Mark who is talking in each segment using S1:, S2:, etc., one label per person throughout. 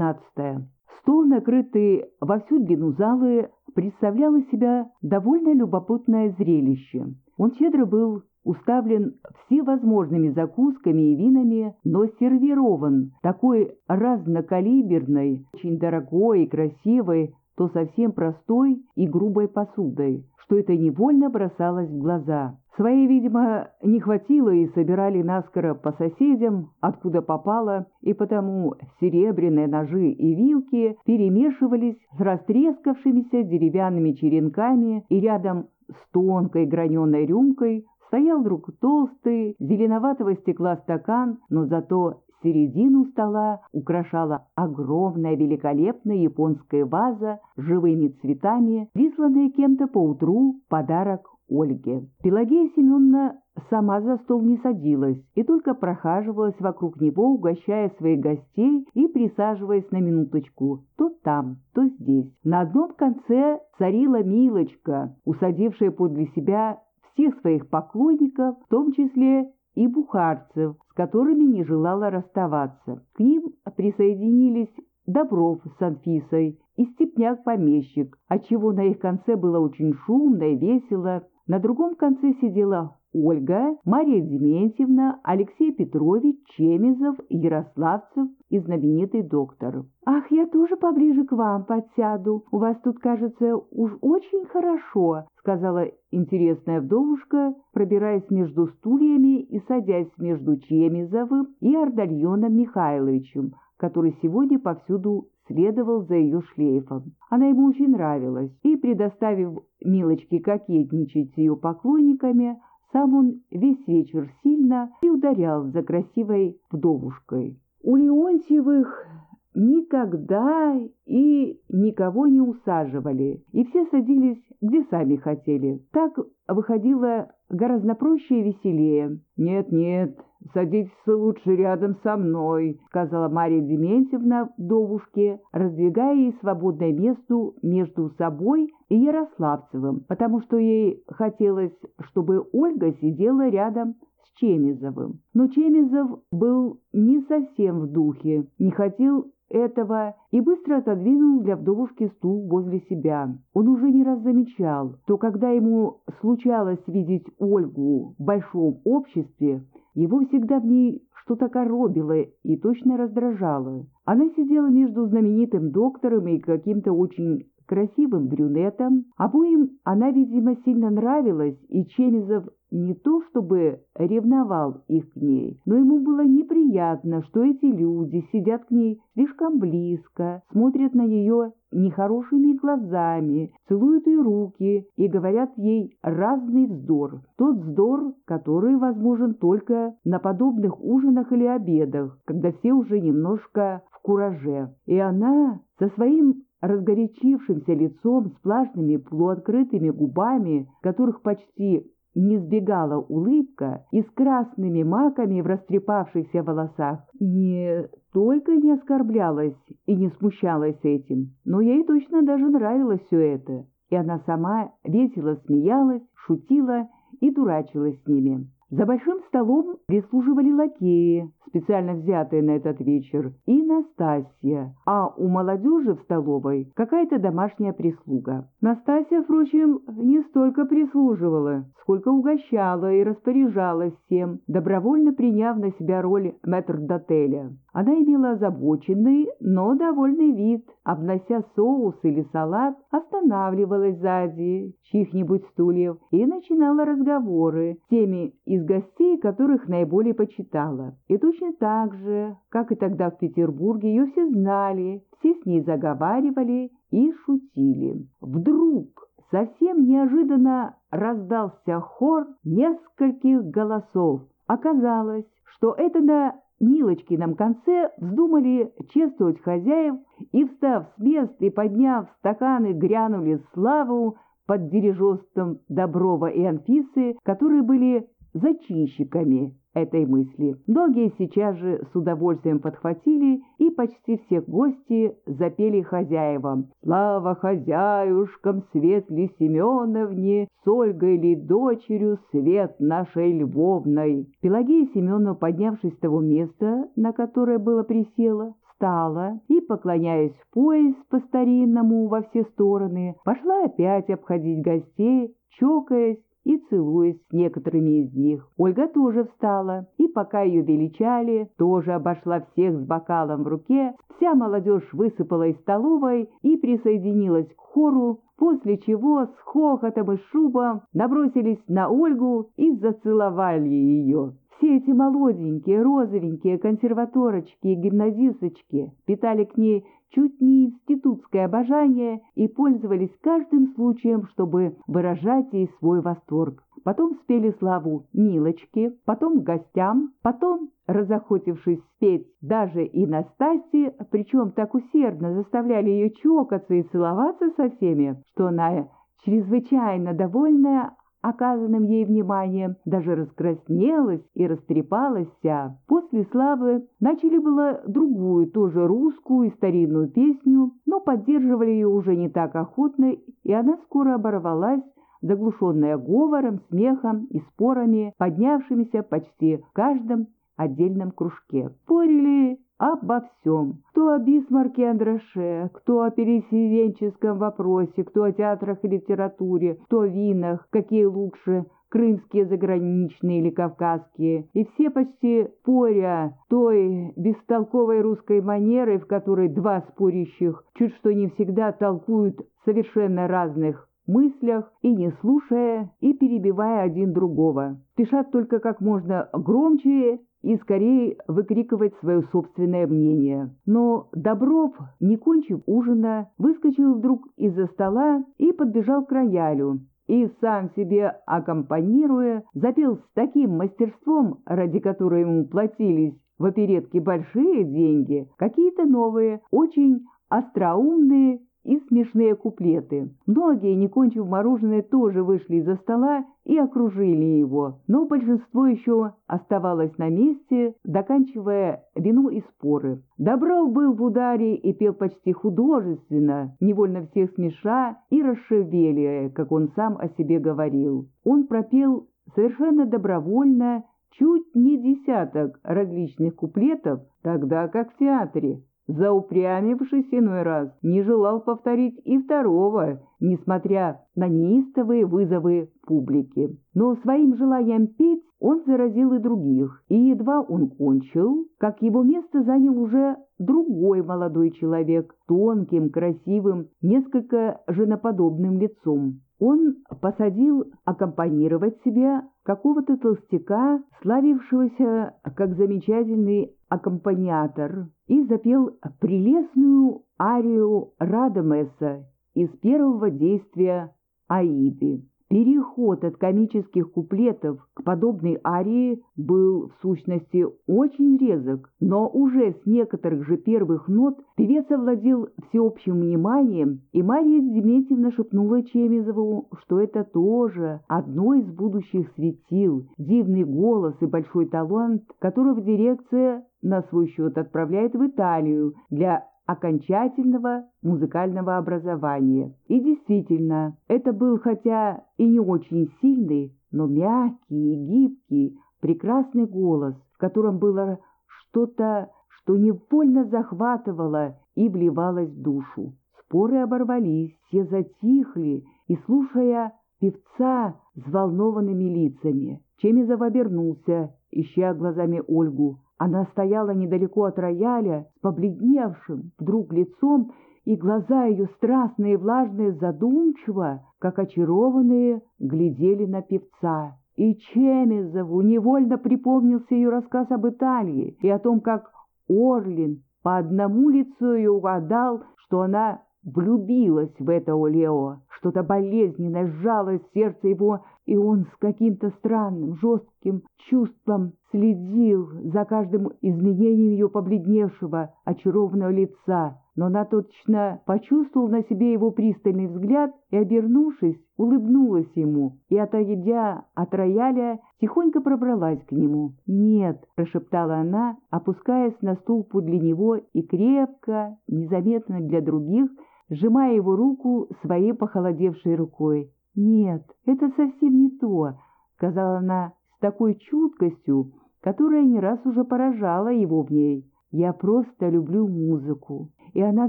S1: девятнадцатая. Стол, накрытый во всю длину залы, представлял из себя довольно любопытное зрелище. Он щедро был уставлен всевозможными закусками и винами, но сервирован такой разнокалиберной, очень дорогой и красивой, то совсем простой и грубой посудой, что это невольно бросалось в глаза. Своей, видимо, не хватило и собирали наскоро по соседям, откуда попало, и потому серебряные ножи и вилки перемешивались с растрескавшимися деревянными черенками, и рядом с тонкой граненой рюмкой стоял вдруг толстый, зеленоватого стекла стакан, но зато середину стола украшала огромная великолепная японская ваза с живыми цветами, присланная кем-то поутру подарок Ольге. Пелагея Семеновна сама за стол не садилась и только прохаживалась вокруг него, угощая своих гостей и присаживаясь на минуточку то там, то здесь. На одном конце царила Милочка, усадившая подле себя всех своих поклонников, в том числе и бухарцев, с которыми не желала расставаться. К ним присоединились Добров с Анфисой и Степняк-помещик, отчего на их конце было очень шумно и весело. На другом конце сидела Ольга, Мария Дементьевна, Алексей Петрович, Чемизов, Ярославцев и знаменитый доктор. «Ах, я тоже поближе к вам подсяду. У вас тут, кажется, уж очень хорошо», — сказала интересная вдовушка, пробираясь между стульями и садясь между Чемизовым и Ардальоном Михайловичем, который сегодня повсюду следовал за ее шлейфом. Она ему очень нравилась, и, предоставив Милочке кокетничать с ее поклонниками, сам он весь вечер сильно и ударял за красивой вдовушкой. У Леонтьевых никогда и никого не усаживали, и все садились где сами хотели. Так выходило гораздо проще и веселее. «Нет-нет, садитесь лучше рядом со мной», — сказала Марья Дементьевна вдовушке, раздвигая ей свободное место между собой и Ярославцевым, потому что ей хотелось, чтобы Ольга сидела рядом с Чемизовым. Но Чемизов был не совсем в духе, не хотел этого и быстро отодвинул для вдовушки стул возле себя. Он уже не раз замечал, что когда ему случалось видеть Ольгу в большом обществе, его всегда в ней что-то коробило и точно раздражало. Она сидела между знаменитым доктором и каким-то очень красивым брюнетом. Обоим она, видимо, сильно нравилась, и Чемизов не то чтобы ревновал их к ней, но ему было неприятно, что эти люди сидят к ней слишком близко, смотрят на нее нехорошими глазами, целуют ее руки и говорят ей разный вздор. Тот вздор, который возможен только на подобных ужинах или обедах, когда все уже немножко в кураже. И она со своим разгорячившимся лицом, с влажными полуоткрытыми губами, которых почти не сбегала улыбка и с красными маками в растрепавшихся волосах, не только не оскорблялась и не смущалась этим, но ей точно даже нравилось все это, и она сама весело смеялась, шутила и дурачилась с ними. За большим столом прислуживали лакеи, специально взятые на этот вечер, и Настасья, а у молодежи в столовой какая-то домашняя прислуга. Настасья, впрочем, не столько прислуживала, сколько угощала и распоряжалась всем, добровольно приняв на себя роль метрдотеля. Она имела озабоченный, но довольный вид, обнося соус или салат, останавливалась сзади чьих-нибудь стульев и начинала разговоры с теми из гостей, которых наиболее почитала. И точно так же, как и тогда в Петербурге, ее все знали, все с ней заговаривали и шутили. Вдруг совсем неожиданно раздался хор нескольких голосов. Оказалось, что это на Нилочкином конце вздумали чествовать хозяев и, встав с мест и подняв стаканы, грянули славу под дирижерством Доброва и Анфисы, которые были зачинщиками этой мысли. Многие сейчас же с удовольствием подхватили, и почти все гости запели хозяевам. «Слава хозяюшкам, Светле Семеновне, с Ольгой ли дочерью свет нашей Львовной». Пелагея Семеновна, поднявшись с того места, на которое было присела, встала и, поклоняясь в пояс по-старинному во все стороны, пошла опять обходить гостей, чокаясь и целуясь с некоторыми из них. Ольга тоже встала, и пока ее величали, тоже обошла всех с бокалом в руке, вся молодежь высыпала из столовой и присоединилась к хору, после чего с хохотом и шубом набросились на Ольгу и зацеловали ее. Все эти молоденькие, розовенькие консерваторочки и гимназисточки питали к ней чуть не институтское обожание и пользовались каждым случаем, чтобы выражать ей свой восторг. Потом спели славу Милочки, потом гостям, потом, разохотившись спеть даже и Настасье, причем так усердно заставляли ее чокаться и целоваться со всеми, что она, чрезвычайно довольная, оказанным ей вниманием, даже раскраснелась и растрепалась вся. После славы начали было другую, тоже русскую и старинную песню, но поддерживали ее уже не так охотно, и она скоро оборвалась, заглушенная говором, смехом и спорами, поднявшимися почти в каждом отдельном кружке. Спорили обо всем. Кто о Бисмарке и Андроше, кто о переселенческом вопросе, кто о театрах и литературе, кто о винах, какие лучше, крымские, заграничные или кавказские, и все почти споря той бестолковой русской манерой, в которой два спорящих чуть что не всегда толкуют совершенно разных мыслях и не слушая и перебивая один другого. Спешат только как можно громче и скорее выкрикивать свое собственное мнение. Но Добров, не кончив ужина, выскочил вдруг из-за стола и подбежал к роялю, и, сам себе аккомпанируя, запел с таким мастерством, ради которого ему платились в оперетке большие деньги, какие-то новые, очень остроумные и смешные куплеты. Многие, не кончив мороженое, тоже вышли из-за стола и окружили его, но большинство еще оставалось на месте, доканчивая вину и споры. Добров был в ударе и пел почти художественно, невольно всех смеша и расшевеливая, как он сам о себе говорил. Он пропел совершенно добровольно чуть не десяток различных куплетов, тогда как в театре заупрямившись иной раз, не желал повторить и второго, несмотря на неистовые вызовы публики. Но своим желанием петь он заразил и других, и едва он кончил, как его место занял уже другой молодой человек, тонким, красивым, несколько женоподобным лицом. Он посадил аккомпанировать себе какого-то толстяка, славившегося как замечательный аккомпаниатор, и запел прелестную арию Радамеса из первого действия «Аиды». Переход от комических куплетов к подобной арии был, в сущности, очень резок, но уже с некоторых же первых нот певец овладел всеобщим вниманием, и Мария Дементьевна шепнула Чемизову, что это тоже одно из будущих светил, дивный голос и большой талант, которого дирекция на свой счет отправляет в Италию для окончательного музыкального образования. И действительно, это был хотя и не очень сильный, но мягкий и гибкий, прекрасный голос, в котором было что-то, что невольно захватывало и вливалось в душу. Споры оборвались, все затихли, и, слушая певца взволнованными лицами, Чемизов обернулся, ища глазами Ольгу. Она стояла недалеко от рояля, побледневшим вдруг лицом, и глаза ее страстные, влажные, задумчиво, как очарованные, глядели на певца. И Чемизову невольно припомнился ее рассказ об Италии и о том, как Орлин по одному лицу ее угадал, что она влюбилась в этого Лео. Что-то болезненное сжалось в сердце его, и он с каким-то странным, жестким чувством следил за каждым изменением ее побледневшего, очарованного лица. Но она точно почувствовал на себе его пристальный взгляд и, обернувшись, улыбнулась ему, и, отойдя от рояля, тихонько пробралась к нему. «Нет», — прошептала она, опускаясь на стул подле него и крепко, незаметно для других, сжимая его руку своей похолодевшей рукой. «Нет, это совсем не то», — сказала она с такой чуткостью, которая не раз уже поражала его в ней. Я просто люблю музыку, и она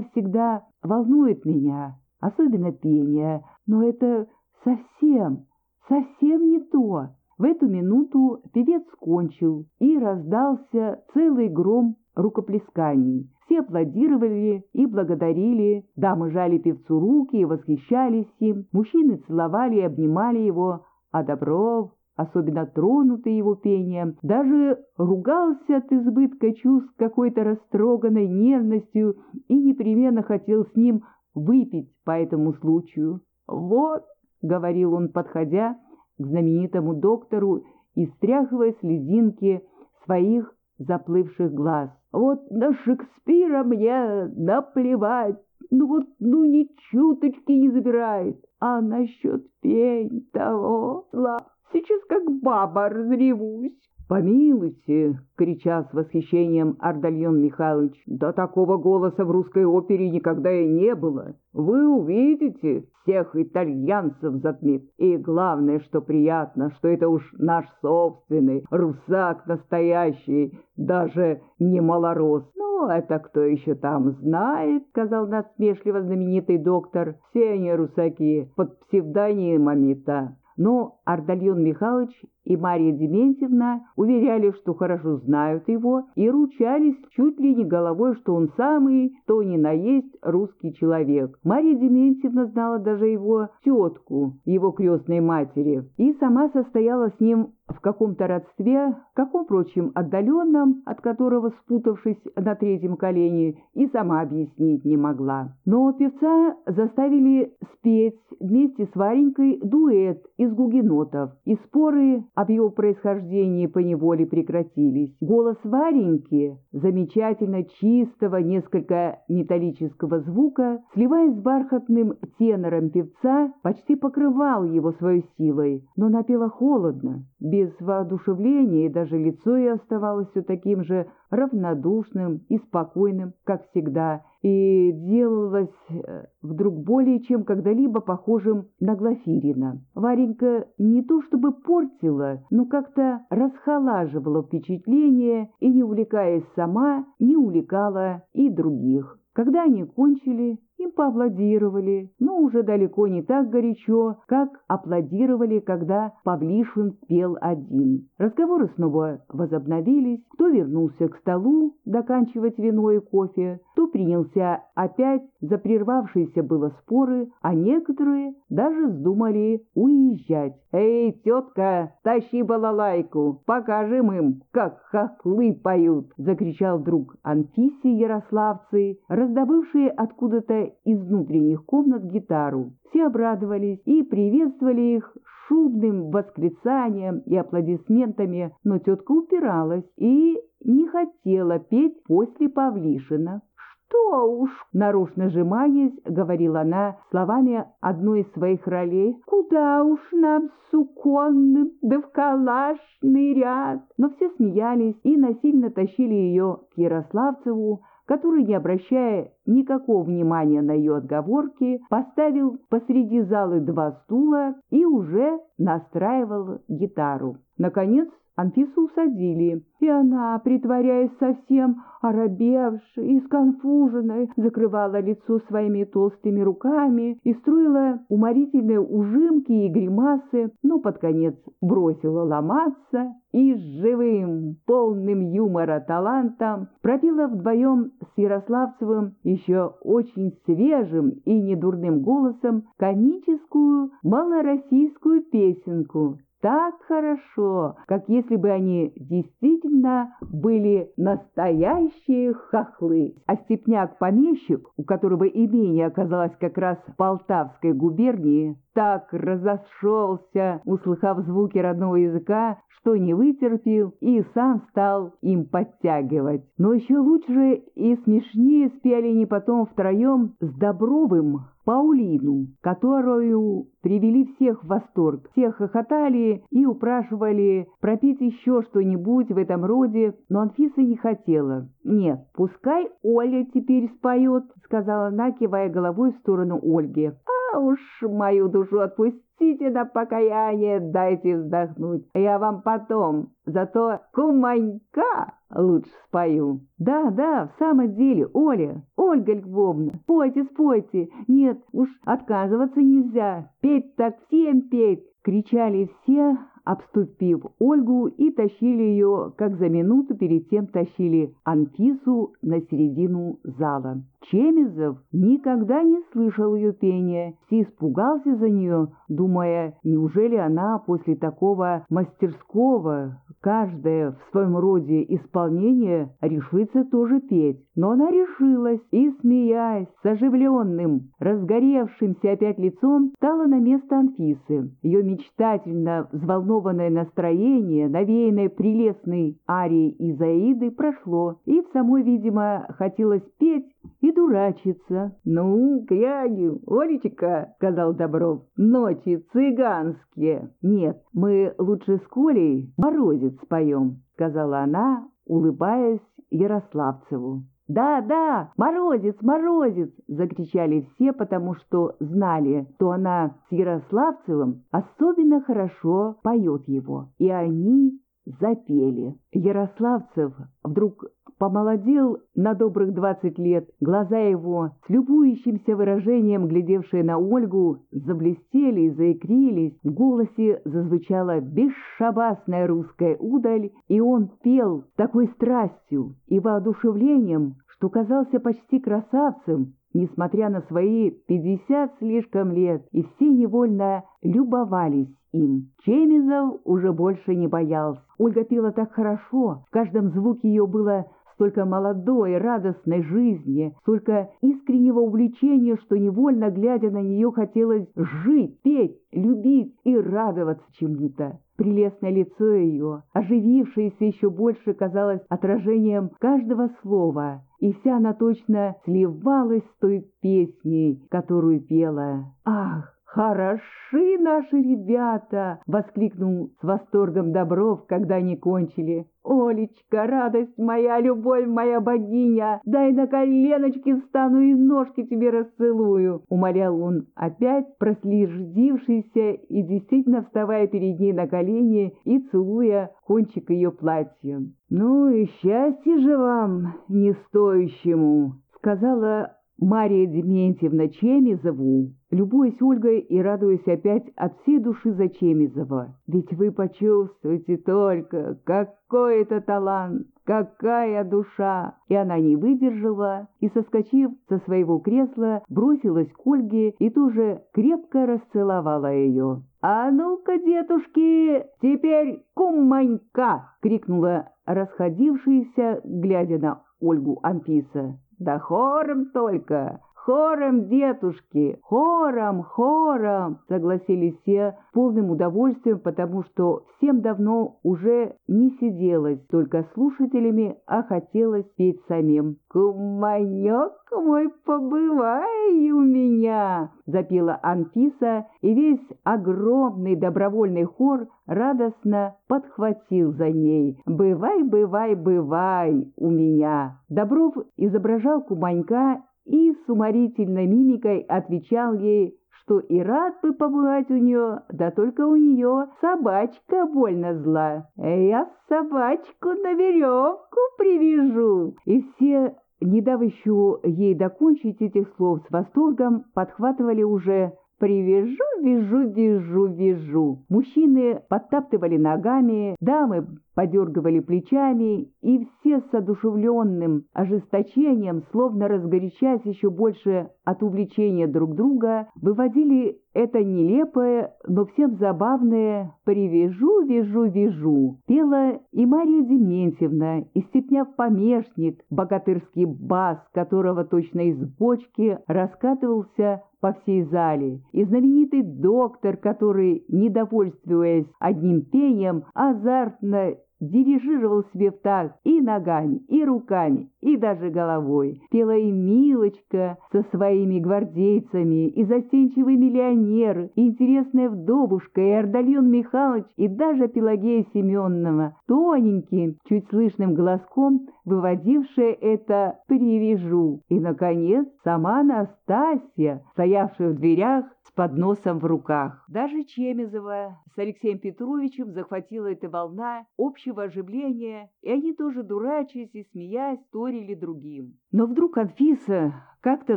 S1: всегда волнует меня, особенно пение, но это совсем, совсем не то. В эту минуту певец кончил, и раздался целый гром рукоплесканий. Все аплодировали и благодарили, дамы жали певцу руки и восхищались им, мужчины целовали и обнимали его, а Добров, особенно тронутый его пением, даже ругался от избытка чувств какой-то растроганной нервностью и непременно хотел с ним выпить по этому случаю. «Вот», — говорил он, подходя к знаменитому доктору и стряхивая слезинки своих заплывших глаз. «Вот на Шекспира мне наплевать, ну вот, ну ни чуточки не забирает, а насчет пень того, ла, сейчас как баба разревусь». «Помилуйте!» — кричал с восхищением Ардальон Михайлович. «Да такого голоса в русской опере никогда и не было. Вы увидите, всех итальянцев затмит. И главное, что приятно, что это уж наш собственный, русак настоящий, даже не малорос. Ну, это кто еще там знает?» — сказал насмешливо знаменитый доктор. «Все они русаки, под псевдонимами-то». Но Ардальон Михайлович и Марья Дементьевна уверяли, что хорошо знают его, и ручались чуть ли не головой, что он самый, то ни на есть русский человек. Марья Дементьевна знала даже его тетку, его крестной матери, и сама состояла с ним в каком-то родстве, каком, впрочем, отдаленном, от которого, спутавшись на третьем колене, и сама объяснить не могла. Но певца заставили спеть вместе с Варенькой дуэт из гугенотов, и споры об его происхождении поневоле прекратились. Голос Вареньки, замечательно чистого, несколько металлического звука, сливаясь с бархатным тенором певца, почти покрывал его своей силой, но напела холодно, без воодушевления, и даже лицо ее оставалось все таким же равнодушным и спокойным, как всегда, и делалось э, вдруг более чем когда-либо похожим на Глафирина. Варенька не то чтобы портила, но как-то расхолаживала впечатление и, не увлекаясь сама, не увлекала и других. Когда они кончили, им поаплодировали, но уже далеко не так горячо, как аплодировали, когда Павлишин пел один. Разговоры снова возобновились, кто вернулся к столу доканчивать вино и кофе, кто принялся опять за прервавшиеся было споры, а некоторые даже вздумали уезжать. «Эй, тетка, тащи балалайку, покажем им, как хохлы поют!» — закричал друг Анфисий Ярославцы, раздобывшие откуда-то из внутренних комнат гитару. Все обрадовались и приветствовали их шумным восклицанием и аплодисментами, но тетка упиралась и не хотела петь после Павлишина. «Что уж!» — нарочно сжимаясь, говорила она словами одной из своих ролей. «Куда уж нам суконным, да в калашный ряд!» Но все смеялись и насильно тащили ее к Ярославцеву, который, не обращая никакого внимания на ее отговорки, поставил посреди залы два стула и уже настраивал гитару. Наконец Анфису усадили, и она, притворяясь совсем оробевшей и сконфуженной, закрывала лицо своими толстыми руками и строила уморительные ужимки и гримасы, но под конец бросила ломаться и с живым, полным юмора талантом пропела вдвоем с Ярославцевым еще очень свежим и недурным голосом комическую малороссийскую песенку так хорошо, как если бы они действительно были настоящие хохлы. А степняк-помещик, у которого имение оказалось как раз в Полтавской губернии, так разошелся, услыхав звуки родного языка, что не вытерпел и сам стал им подтягивать. Но еще лучше и смешнее спели они потом втроем с Добровым, Паулину, которую привели всех в восторг. Все хохотали и упрашивали пропить еще что-нибудь в этом роде, но Анфиса не хотела. «Нет, пускай Оля теперь споет», — сказала она, кивая головой в сторону Ольги. «А уж мою душу отпустите на покаяние, дайте вздохнуть. Я вам потом. Зато куманька лучше спою. Да, да, в самом деле, Оля, Ольга Львовна, спойте, спойте. Нет, уж отказываться нельзя. Петь так всем петь. Кричали все, обступив Ольгу и тащили ее, как за минуту перед тем тащили Анфису на середину зала. Чемизов никогда не слышал ее пения, все испугался за нее, думая, неужели она после такого мастерского, каждое в своем роде исполнение, решится тоже петь. Но она решилась и, смеясь, с оживленным, разгоревшимся опять лицом, стала на место Анфисы. Ее мечтательно взволнованное настроение, навеянное прелестной арией Изаиды, прошло, и в самой, видимо, хотелось петь и дурачиться. «Ну, кряги, Олечка», — сказал Добров, — «ночи цыганские». «Нет, мы лучше с Колей морозец споем», — сказала она, улыбаясь Ярославцеву. «Да, да, морозец, морозец!» — закричали все, потому что знали, что она с Ярославцевым особенно хорошо поет его. И они запели. Ярославцев вдруг помолодел на добрых двадцать лет, глаза его, с любующимся выражением, глядевшие на Ольгу, заблестели и заикрились, в голосе зазвучала бесшабасная русская удаль, и он пел такой страстью и воодушевлением, что казался почти красавцем, несмотря на свои пятьдесят слишком лет, и все невольно любовались им. Чемизов уже больше не боялся. Ольга пела так хорошо, в каждом звуке ее было столько молодой, радостной жизни, столько искреннего увлечения, что невольно, глядя на нее, хотелось жить, петь, любить и радоваться чему-то. Прелестное лицо ее, оживившееся еще больше, казалось отражением каждого слова, и вся она точно сливалась с той песней, которую пела. Ах! «Хороши наши ребята!» — воскликнул с восторгом Добров, когда они кончили. «Олечка, радость моя, любовь моя богиня, дай на коленочки встану и ножки тебе расцелую!» — умолял он опять, прослеждившийся и действительно вставая перед ней на колени и целуя кончик ее платья. «Ну и счастье же вам, не стоящему!» — сказала Мария Дементьевна Чемизову, любуясь Ольгой и радуясь опять от всей души за Чемизова. Ведь вы почувствуете только, какой это талант, какая душа! И она не выдержала, и, соскочив со своего кресла, бросилась к Ольге и тоже крепко расцеловала ее. «А ну-ка, детушки, теперь куманька!» — крикнула расходившаяся, глядя на Ольгу Анфиса. Да хором только, хором, детушки, хором, хором, согласились все полным удовольствием, потому что всем давно уже не сиделось только слушателями, а хотелось петь самим. «Куманек мой, побывай у меня!» — запела Анфиса, и весь огромный добровольный хор радостно подхватил за ней. «Бывай, бывай, бывай у меня!» Добров изображал Куманька и с уморительной мимикой отвечал ей, что и рад бы побывать у нее, да только у нее собачка больно зла. Я собачку на веревку привяжу. И все, не дав еще ей докончить этих слов с восторгом, подхватывали уже «Привяжу, вяжу, вяжу, вяжу». Мужчины подтаптывали ногами, дамы подергивали плечами, и все с одушевленным ожесточением, словно разгорячаясь еще больше от увлечения друг друга, выводили это нелепое, но всем забавное «привяжу, вяжу, вяжу». Пела и Мария Дементьевна, и Степняк-помешник, богатырский бас, которого точно из бочки раскатывался по всей зале, и знаменитый доктор, который, недовольствуясь одним пением, азартно дирижировал себе в такт и ногами, и руками, и даже головой. Пела и Милочка со своими гвардейцами, и застенчивый миллионер, и интересная вдовушка, и Ордальон Михайлович, и даже Пелагея Семеновна, тоненьким, чуть слышным голоском, выводившая это «привяжу». И, наконец, сама Настасья, стоявшая в дверях подносом в руках. Даже Чемезова с Алексеем Петровичем захватила эта волна общего оживления, и они тоже, дурачась и смеясь, торили другим. Но вдруг Анфиса как-то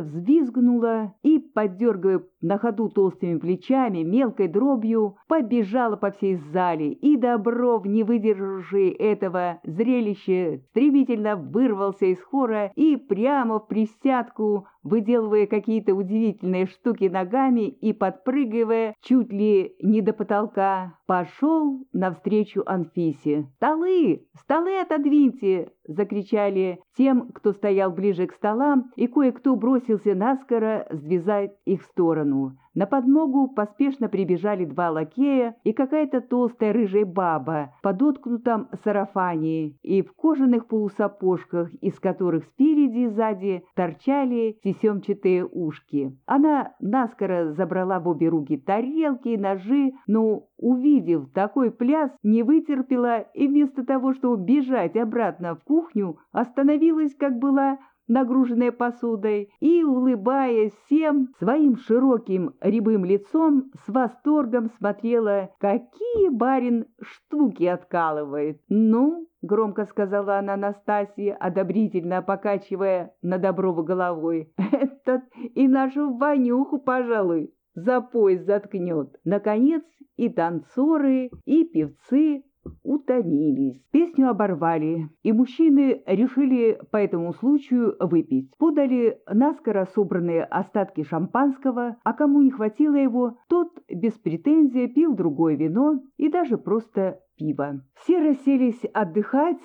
S1: взвизгнула и, поддергивая на ходу толстыми плечами, мелкой дробью, побежала по всей зале, и Добров, не выдержавший этого зрелища, стремительно вырвался из хора и прямо в присядку, выделывая какие-то удивительные штуки ногами и подпрыгивая чуть ли не до потолка, пошел навстречу Анфисе. «Столы! Столы отодвиньте!» — закричали тем, кто стоял ближе к столам, и кое-кто бросился наскоро сдвизать их в сторону. На подмогу поспешно прибежали два лакея и какая-то толстая рыжая баба в подоткнутом сарафане и в кожаных полусапожках, из которых спереди и сзади торчали тесемчатые ушки. Она наскоро забрала в обе руки тарелки и ножи, но, увидев такой пляс, не вытерпела и вместо того, чтобы бежать обратно в кухню, остановилась, как была, нагруженная посудой, и, улыбаясь всем своим широким рябым лицом, с восторгом смотрела, какие барин штуки откалывает. «Ну, — громко сказала она Настасье, одобрительно покачивая на Доброву головой, — этот и нашу Ванюху, пожалуй, за пояс заткнет. Наконец и танцоры, и певцы утомились. Песню оборвали, и мужчины решили по этому случаю выпить. Подали наскоро собранные остатки шампанского, а кому не хватило его, тот без претензий пил другое вино и даже просто пиво. Все расселись отдыхать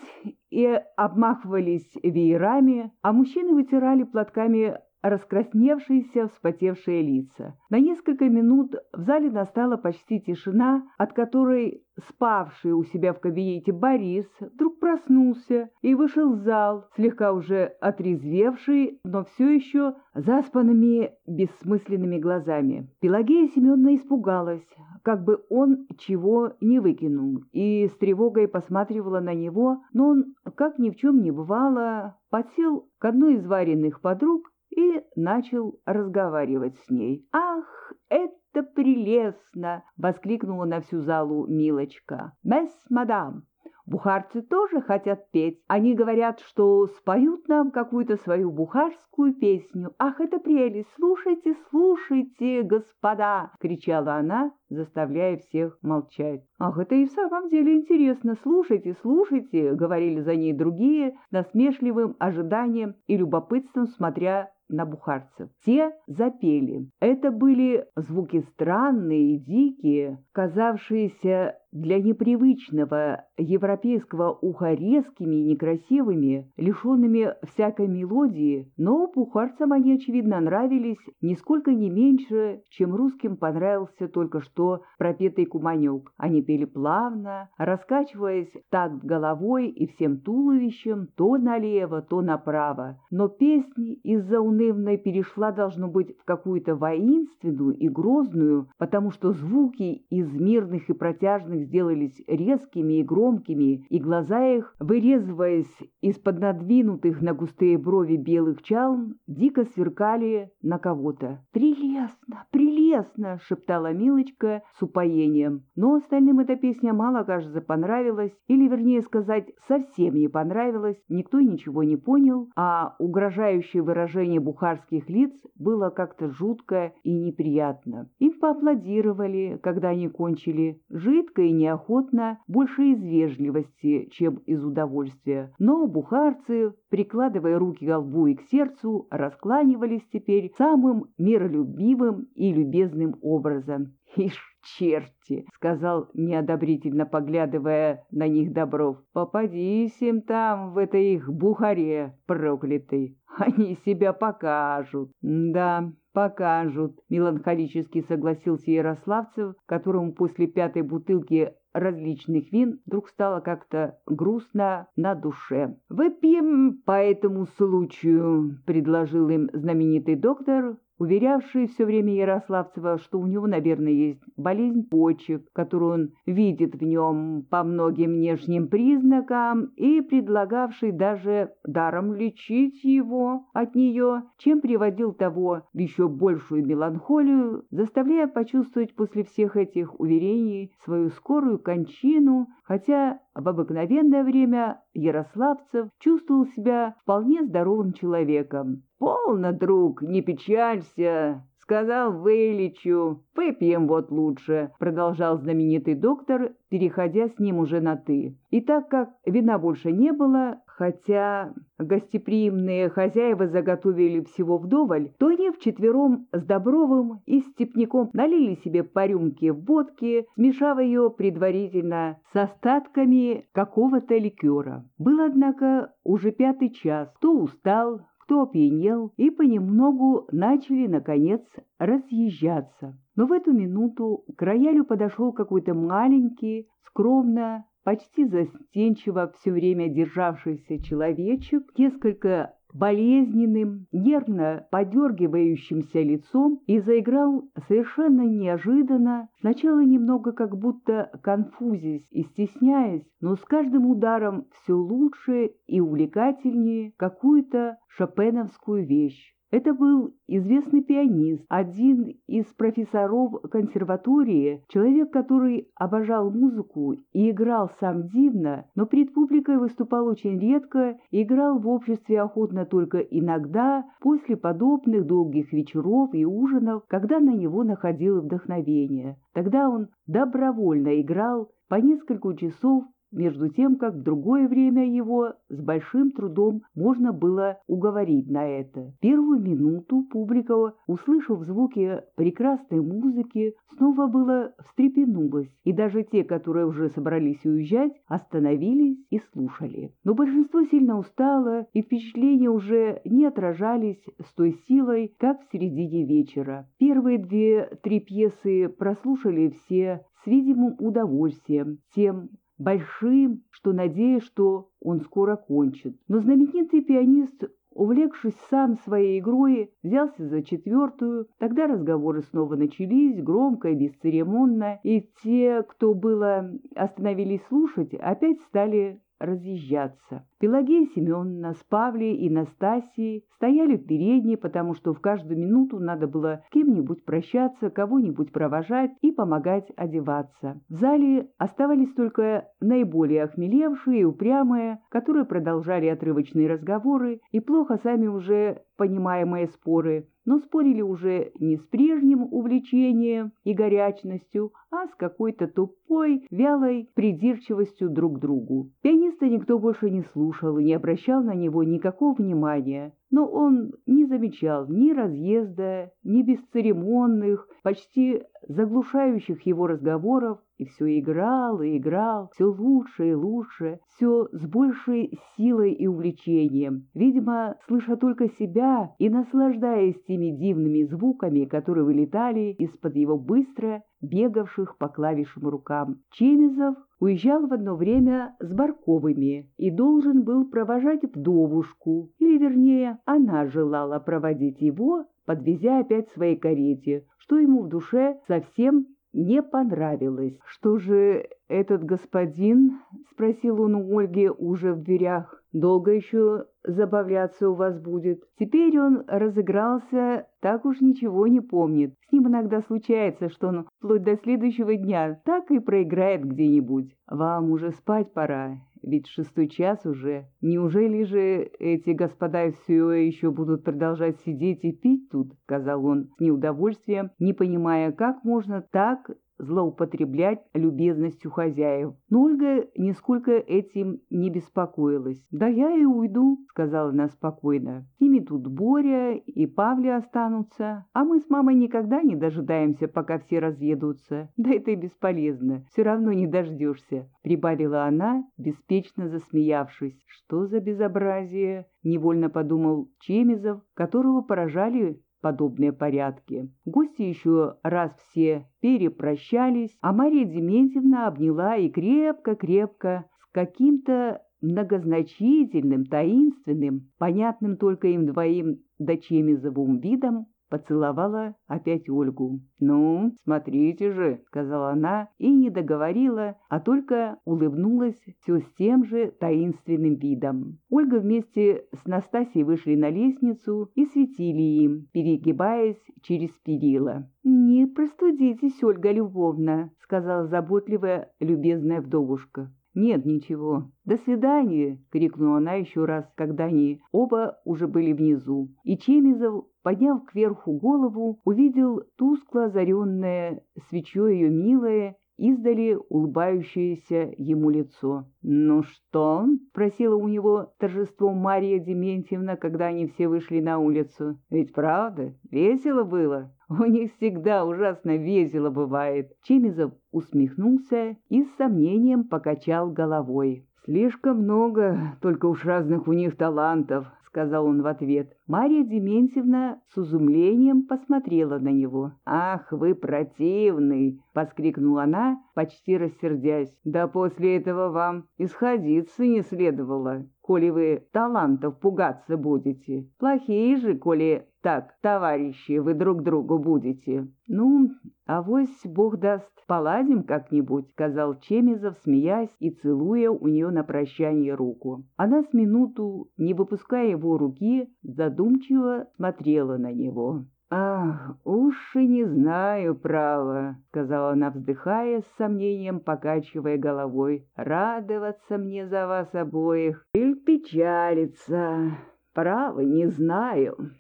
S1: и обмахивались веерами, а мужчины вытирали платками раскрасневшиеся, вспотевшие лица. На несколько минут в зале настала почти тишина, от которой спавший у себя в кабинете Борис вдруг проснулся и вышел в зал, слегка уже отрезвевший, но все еще заспанными бессмысленными глазами. Пелагея Семеновна испугалась, как бы он чего не выкинул, и с тревогой посматривала на него, но он, как ни в чем не бывало, подсел к одной из вареных подруг и начал разговаривать с ней. «Ах, это прелестно!» — воскликнула на всю залу Милочка. «Месс, мадам, Бухарцы тоже хотят петь. Они говорят, что споют нам какую-то свою бухарскую песню. Ах, это прелесть! Слушайте, слушайте, господа!» — кричала она, заставляя всех молчать. «Ах, это и в самом деле интересно! Слушайте, слушайте!» — говорили за ней другие, насмешливым ожиданием и любопытством смотря на бухарцев. Те запели. Это были звуки странные и дикие, казавшиеся для непривычного европейского уха резкими и некрасивыми, лишенными всякой мелодии, но бухарцам они, очевидно, нравились нисколько не меньше, чем русским понравился только что пропетый куманек. Они пели плавно, раскачиваясь так головой и всем туловищем то налево, то направо. Но песня из-за унывной перешла, должно быть, в какую-то воинственную и грозную, потому что звуки из мирных и протяжных сделались резкими и громкими, и глаза их, вырезываясь из-под надвинутых на густые брови белых чалм, дико сверкали на кого-то. «Прелестно, прелестно!» — шептала Милочка с упоением. Но остальным эта песня мало, кажется, понравилась, или, вернее сказать, совсем не понравилась, никто ничего не понял, а угрожающее выражение бухарских лиц было как-то жутко и неприятно. Им поаплодировали, когда они кончили, жидко и неохотно, больше из вежливости, чем из удовольствия. Но бухарцы, прикладывая руки к лбу и к сердцу, раскланивались теперь самым миролюбивым и любезным образом. «Ишь, черти!» — сказал, неодобрительно поглядывая на них Добров. «Попадись им там, в этой их бухаре проклятый! Они себя покажут!» «Да, покажут», — меланхолически согласился Ярославцев, которому после пятой бутылки различных вин вдруг стало как-то грустно на душе. «Выпьем по этому случаю», — предложил им знаменитый доктор, уверявший все время Ярославцева, что у него, наверное, есть болезнь почек, которую он видит в нем по многим внешним признакам, и предлагавший даже даром лечить его от нее, чем приводил того в еще большую меланхолию, заставляя почувствовать после всех этих уверений свою скорую кончину, хотя в обыкновенное время Ярославцев чувствовал себя вполне здоровым человеком. «Полно, друг, не печалься!» — сказал Вейличу. «Выпьем вот лучше», — продолжал знаменитый доктор, переходя с ним уже на «ты». И так как вина больше не было, хотя гостеприимные хозяева заготовили всего вдоволь, то они вчетвером с Добровым и Степняком налили себе по рюмке водки, смешав ее предварительно с остатками какого-то ликера. Был, однако, уже пятый час. Кто устал, кто опьянел, и понемногу начали, наконец, разъезжаться. Но в эту минуту к роялю подошел какой-то маленький, скромно, почти застенчиво все время державшийся человечек, несколько болезненным, нервно подергивающимся лицом и заиграл совершенно неожиданно, сначала немного как будто конфузясь и стесняясь, но с каждым ударом все лучше и увлекательнее какую-то шопеновскую вещь. Это был известный пианист, один из профессоров консерватории, человек, который обожал музыку и играл сам дивно, но пред публикой выступал очень редко играл в обществе охотно только иногда, после подобных долгих вечеров и ужинов, когда на него находило вдохновение. Тогда он добровольно играл по несколько часов между тем как в другое время его с большим трудом можно было уговорить на это. Первую минуту публика, услышав звуки прекрасной музыки, снова было встрепенулась, и даже те, которые уже собрались уезжать, остановились и слушали. Но большинство сильно устало, и впечатления уже не отражались с той силой, как в середине вечера. Первые две-три пьесы прослушали все с видимым удовольствием, тем большим, что надеясь, что он скоро кончит. Но знаменитый пианист, увлекшись сам своей игрой, взялся за четвертую. Тогда разговоры снова начались, громко и бесцеремонно, и те, кто было остановились слушать, опять стали разъезжаться. Пелагея Семеновна с Павлей и Настасией стояли в передней, потому что в каждую минуту надо было с кем-нибудь прощаться, кого-нибудь провожать и помогать одеваться. В зале оставались только наиболее охмелевшие и упрямые, которые продолжали отрывочные разговоры и плохо сами уже понимаемые споры, но спорили уже не с прежним увлечением и горячностью, а с какой-то тупой, вялой придирчивостью друг к другу. Пианиста никто больше не слушал и не обращал на него никакого внимания, но он не замечал ни разъезда, ни бесцеремонных, почти заглушающих его разговоров, и все играл и играл, все лучше и лучше, все с большей силой и увлечением, видимо, слыша только себя и наслаждаясь теми дивными звуками, которые вылетали из-под его быстро бегавших по клавишам рукам. Чемизов уезжал в одно время с Барковыми и должен был провожать вдовушку, или, вернее, она желала проводить его, подвезя опять своей карете, что ему в душе совсем не понравилось. «Что же этот господин?» — спросил он у Ольги уже в дверях. «Долго еще забавляться у вас будет?» Теперь он разыгрался, так уж ничего не помнит. С ним иногда случается, что он вплоть до следующего дня так и проиграет где-нибудь. «Вам уже спать пора, ведь шестой час уже. Неужели же эти господа все еще будут продолжать сидеть и пить тут?» — сказал он с неудовольствием, не понимая, как можно так злоупотреблять любезностью хозяев. Но Ольга нисколько этим не беспокоилась. «Да я и уйду», — сказала она спокойно. «С ними тут Боря и Павля останутся, а мы с мамой никогда не дожидаемся, пока все разъедутся. Да это и бесполезно, все равно не дождешься», — прибавила она, беспечно засмеявшись. «Что за безобразие?» — невольно подумал Чемизов, которого поражали подобные порядки. Гости еще раз все перепрощались, а Мария Дементьевна обняла и крепко-крепко с каким-то многозначительным, таинственным, понятным только им двоим дочемизовым видом поцеловала опять Ольгу. «Ну, смотрите же», — сказала она и не договорила, а только улыбнулась все с тем же таинственным видом. Ольга вместе с Настасьей вышли на лестницу и светили им, перегибаясь через перила. «Не простудитесь, Ольга Любовна», — сказала заботливая, любезная вдовушка. «Нет, ничего. До свидания!» — крикнула она еще раз, когда они оба уже были внизу. И Чемизов, подняв кверху голову, увидел тускло озаренное свечой ее милое, издали улыбающееся ему лицо. «Ну что?» — просила у него торжеством Мария Дементьевна, когда они все вышли на улицу. «Ведь правда, весело было?» У них всегда ужасно весело бывает. Чемизов усмехнулся и с сомнением покачал головой. «Слишком много, только уж разных у них талантов», — сказал он в ответ. Марья Дементьевна с изумлением посмотрела на него. «Ах, вы противный!» — воскликнула она, почти рассердясь. «Да после этого вам исходиться не следовало, коли вы талантов пугаться будете. Плохие же, коли так, товарищи, вы друг другу будете. Ну, авось, бог даст, поладим как-нибудь, сказал Чемизов, смеясь и целуя у нее на прощание руку. Она с минуту, не выпуская его руки, задумчиво смотрела на него. «Ах, уж и не знаю, право», — сказала она, вздыхая, с сомнением покачивая головой. «Радоваться мне за вас обоих или печалиться? Право, не знаю».